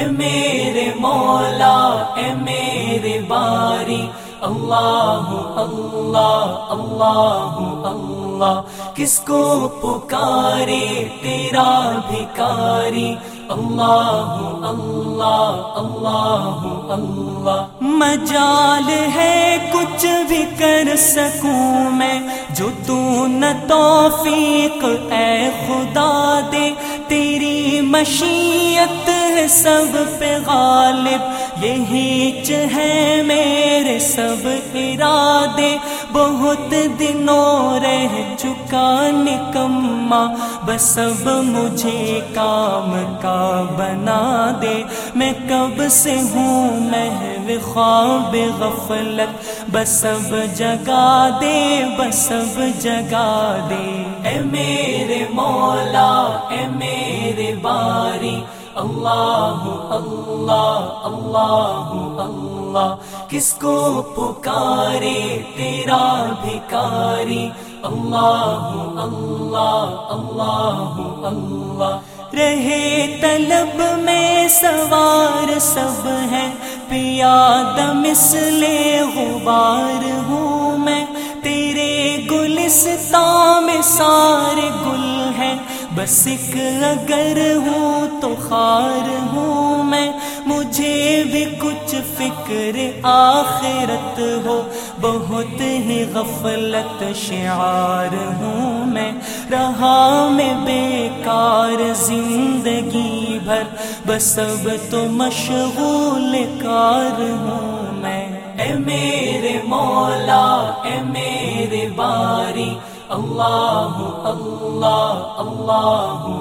اے میرے مولا، اے میرے باری۔ اللہ اللہ اللہ اللہ۔ کس کو پکارے تیرا بھکاری؟ اللہ اللہ اللہ اللہ۔ مجال ہے، کچھ بھی کر سکوں میں۔ جو تو نہ توفیق، اے خدا دے، تیری مشیت سب پہ غالب، یہی ہے میرے سب ارادے۔ بہت دنوں رہ چکا نکما بس اب مجھے کام کا بنا دے۔ میں کب سے ہوں محو خواب غفلت؟ بس اب جگا دے، بس اب جگا دے۔ اے میرے مولا، اے میرے باری اللہ اللہ اللہ اللہ کس کو پکارے تیرا بھکاری اللہ اللہ اللہ اللہ رہے طلب میں سوار سب ہے پیاد مسلے غبار ہوں میں تیرے گلستان میں سارے گل ہیں بس ایک اگر ہوں تو خار ہوں میں، مجھے بھی کچھ فکر آخرت ہو۔ بہت ہی غفلت شعار ہوں میں۔ رہا میں بیکار زندگی بھر۔ بس اب تو مشغول کار ہوں میں۔ اے میرے مولا، اے میرے باری۔ اللہ اللہ اللہ۔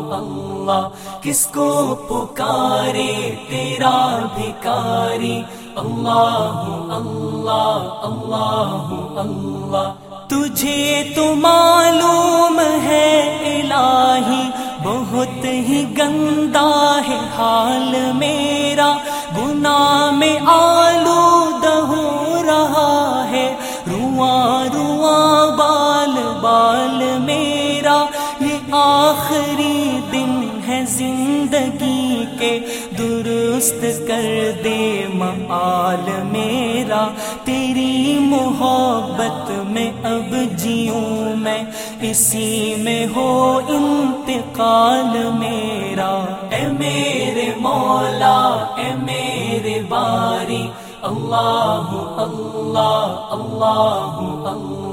اللہ کس کو پکارے، تیرا بھکاری۔ اللہ اللہ اللہ اللہ۔ تجھے تو معلوم ہے، الہی، بہت ہی گندا ہے حال میرا۔ گناہ میں آلود زندگی کے درست کر دے مال میرا۔ تیری محبت میں اب جیوں میں اسی میں ہو انتقال میرا۔ اے میرے مولا، اے میرے باری۔ اللہ اللہ اللہ اللہ۔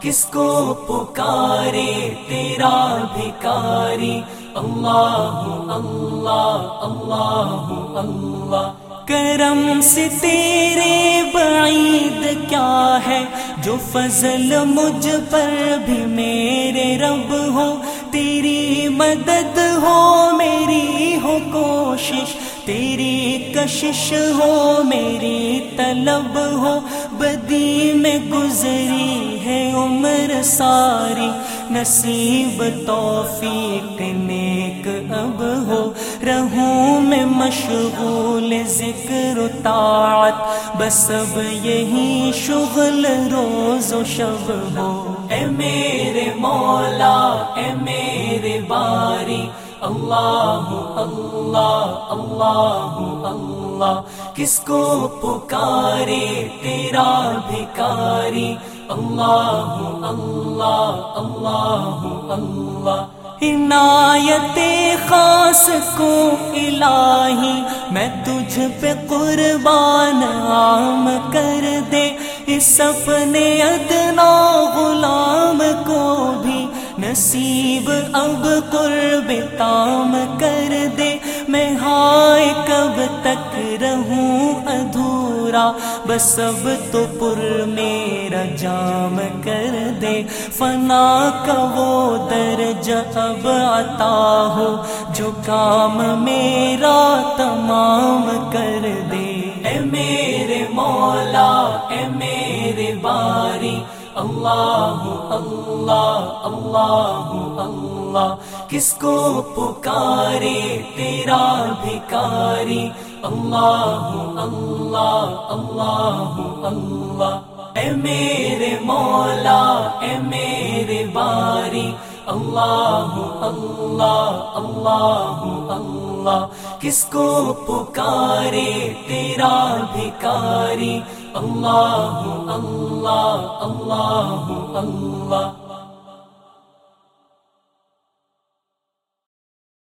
کس کو پکارے تیرا بھکاری؟ اللہ اللہ اللہ اللہ۔ کرم سے تیرے بعید کیا ہے؟ جو فضل مجھ پر بھی میرے رب ہو، تیری مدد ہو، میری ہو کوشش۔ تیری کشش ہو، میری طلب ہو، بدی میں گزری ہے عمر ساری، نصیب توفیق نیک اب ہو۔ رہوں میں مشغول ذکر و طاعت، بس اب یہی شغل روز و شب ہو۔ اے میرے مولا، اے میرے باری اللہ اللہ اللہ اللہ کس کو پکارے تیرا بھکاری اللہ اللہ اللہ اللہ عنایت خاص کو الہی میں تجھ پہ قربان عام کر دے اس اپنے ادنا غلام کو نصیب اب قرب تام کر دے میں ہائے کب تک رہوں ادھورا بس اب تو پر میرا جام کر دے فنا کا وہ درجہ اب عطا ہو جو کام میرا تمام کر دے۔ اے میرے مولا، اے میرے باری اللہ اللہ اللہ اللہ کس کو پکارے تیرا بھکاری اللہ اللہ اللہ اللہ اے میرے مولا اے میرے باری اللہ اللہ اللہ اللہ اللہ کس کو پکارے تیرا بھکاری؟ اللہ اللہ اللہ اللہ۔